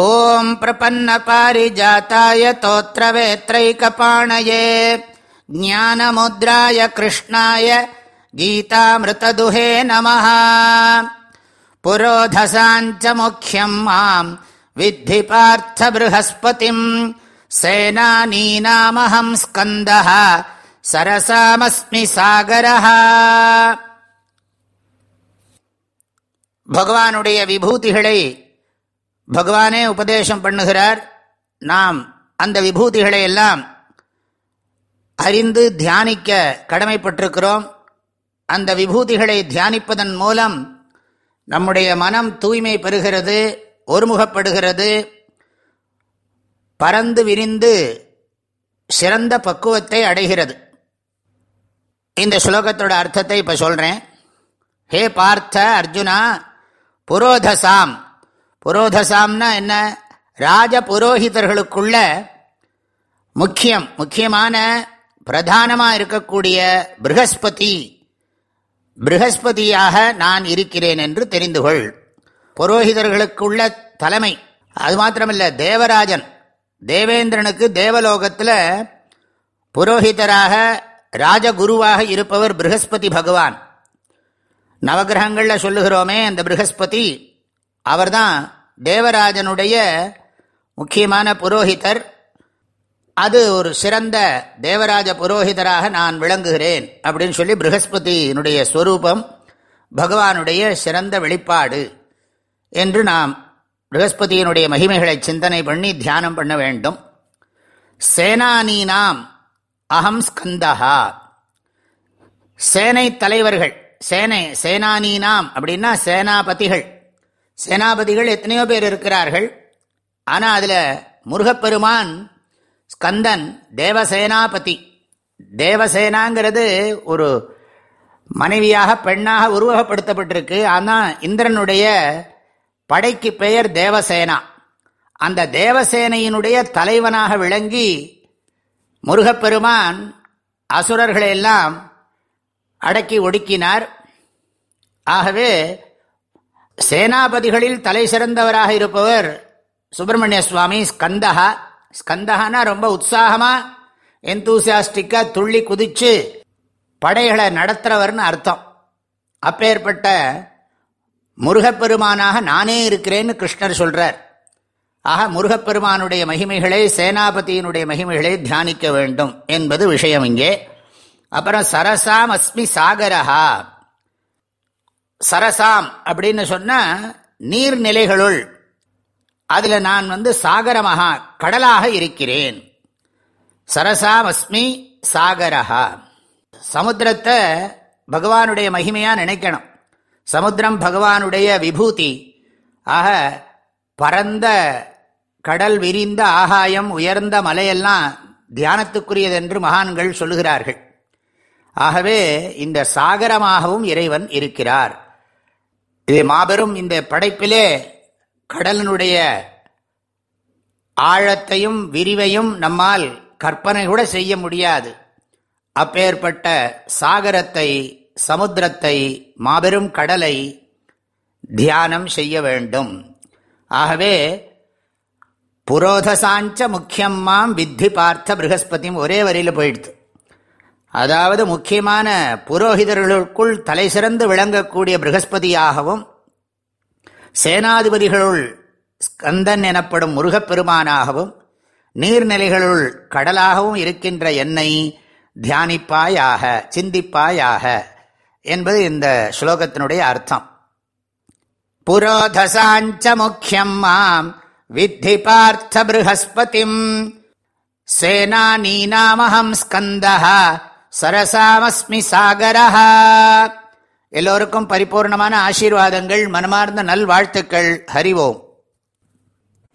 ॐ प्रपन्नपारिजाताय तोत्रवेत्रैकपाणये ज्ञानमुद्राय कृष्णाय गीतामृतदुहे नमः पुरोधसाञ्च मुख्यम् माम् विद्धि पार्थ बृहस्पतिम् सेनानीनामहं स्कन्दः सरसामस्मि सागरः भगवानुडय विभूतिகளை பகவானே உபதேசம் பண்ணுகிறார். நாம் அந்த விபூதிகளை எல்லாம் அறிந்து தியானிக்க கடமைப்பட்டிருக்கிறோம். அந்த விபூதிகளை தியானிப்பதன் மூலம் நம்முடைய மனம் தூய்மை பெறுகிறது ஒருமுகப்படுகிறது. பறந்து விரிந்து சிறந்த பக்குவத்தை அடைகிறது. இந்த ஸ்லோகத்தோட அர்த்தத்தை இப்போ சொல்கிறேன் ஹே பார்த்த அர்ஜுனா புரோதசாம். புரோதசாம்னா என்ன? ராஜ புரோஹிதர்களுக்குள்ள முக்கியம் முக்கியமான பிரதானமாக இருக்கக்கூடிய ப்ரகஸ்பதி. ப்ரகஸ்பதியாக நான் இருக்கிறேன் என்று தெரிந்து கொள். புரோஹிதர்களுக்குள்ள தலைமை. அது மாத்திரமில்ல தேவராஜன். தேவேந்திரனுக்கு தேவலோகத்தில் புரோஹிதராக ராஜகுருவாக இருப்பவர் ப்ரகஸ்பதி பகவான். நவகிரகங்களில் சொல்லுகிறோமே அந்த ப்ரகஸ்பதி அவர்தான் தேவராஜனுடைய முக்கியமான புரோஹிதர். அது ஒரு சிறந்த தேவராஜ புரோஹிதராக நான் விளங்குகிறேன் அப்படின்னு சொல்லி ப்ரகஸ்பதியினுடைய ஸ்வரூபம் பகவானுடைய சிறந்த வெளிப்பாடு என்று நாம் ப்ரகஸ்பதியினுடைய மகிமைகளை சிந்தனை பண்ணி தியானம் பண்ண வேண்டும். சேனானீனாம் அகம் ஸ்கந்தஹா. சேனை தலைவர்கள் சேனை சேனானீனாம் அப்படின்னா சேனாபதிகள். சேனாபதிகள் எத்தனையோ பேர் இருக்கிறார்கள். ஆனால் அதில் முருகப்பெருமான் ஸ்கந்தன் தேவசேனாபதி. தேவசேனாங்கிறது ஒரு மனைவியாக பெண்ணாக உருவகப்படுத்தப்பட்டிருக்கு. ஆனால் இந்திரனுடைய படைக்கு பெயர் தேவசேனா. அந்த தேவசேனையினுடைய தலைவனாக விளங்கி முருகப்பெருமான் அசுரர்களையெல்லாம் அடக்கி ஒடுக்கினார். ஆகவே சேனாபதிகளில் தலை சிறந்தவராக இருப்பவர் சுப்பிரமணிய சுவாமி ஸ்கந்தகா ஸ்கந்தகானா ரொம்ப உற்சாகமாக எந்தூசியாஸ்டிக்காக துள்ளி குதிச்சு படைகளை நடத்துகிறவர்னு அர்த்தம். அப்பேற்பட்ட முருகப்பெருமானாக நானே இருக்கிறேன்னு கிருஷ்ணர் சொல்கிறார் ஆக முருகப்பெருமானுடைய மகிமைகளை சேனாபதியினுடைய மகிமைகளை தியானிக்க வேண்டும் என்பது விஷயம் இங்கே. அப்புறம் சரசாம் அஸ்மி சாகரஹா. சரசாம் அப்படின்னு சொன்னால் நீர்நிலைகளுள். அதில் நான் வந்து சாகரமாக கடலாக இருக்கிறேன். சரசாம் அஸ்மி சாகரஹா. சமுத்திரத்தை பகவானுடைய மகிமையாக நினைக்கணும். சமுத்திரம் பகவானுடைய விபூதி. ஆக பரந்த கடல் விரிந்த ஆகாயம் உயர்ந்த மலையெல்லாம் தியானத்துக்குரியது என்று மகான்கள் சொல்லுகிறார்கள். ஆகவே இந்த சாகரமாகவும் இறைவன் இருக்கிறார். இது மாபெரும் இந்த படைப்பிலே கடலினுடைய ஆழத்தையும் விரிவையும் நம்மால் கற்பனை கூட செய்ய முடியாது. அப்பேற்பட்ட சாகரத்தை சமுத்திரத்தை மாபெரும் கடலை தியானம் செய்ய வேண்டும். ஆகவே புரோதசாஞ்ச முக்கியம் மாம் வித்தி பார்த்த ப்ரகஸ்பதியும் ஒரே வரியில் போயிடுது. அதாவது முக்கியமான புரோகிதர்களுக்குள் தலை சிறந்து விளங்கக்கூடிய ப்ரகஸ்பதியாகவும் சேனாதிபதிகளுள் ஸ்கந்தன் எனப்படும் முருகப்பெருமானாகவும் நீர்நிலைகளுள் கடலாகவும் இருக்கின்ற என்னை தியானிப்பாயாக சிந்திப்பாயாக என்பது இந்த ஸ்லோகத்தினுடைய அர்த்தம். புரோதசாஞ்ச முக்கியம் மாம் வித்தி பார்த்த ப்ரஹஸ்பதிம் சேனானீனாமஹம் ஸ்கந்தா சரசாமஸ்மி சாகரா எல்லோருக்கும் பரிபூர்ணமான ஆசீர்வாதங்கள் மனமார்ந்த நல்வாழ்த்துக்கள். ஹரிவோம்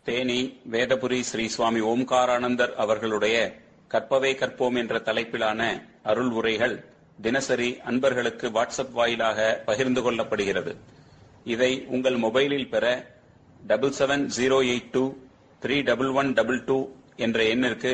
தேனி வேதபுரி ஸ்ரீ சுவாமி ஓம்காரானந்தர் அவர்களுடைய கற்பவே கற்போம் என்ற தலைப்பிலான அருள் உரைகள் தினசரி அன்பர்களுக்கு வாட்ஸ்அப் வாயிலாக பகிர்ந்து கொள்ளப்படுகிறது. இதை உங்கள் மொபைலில் பெற double seven zero eight two three double one double two என்ற எண்ணிற்கு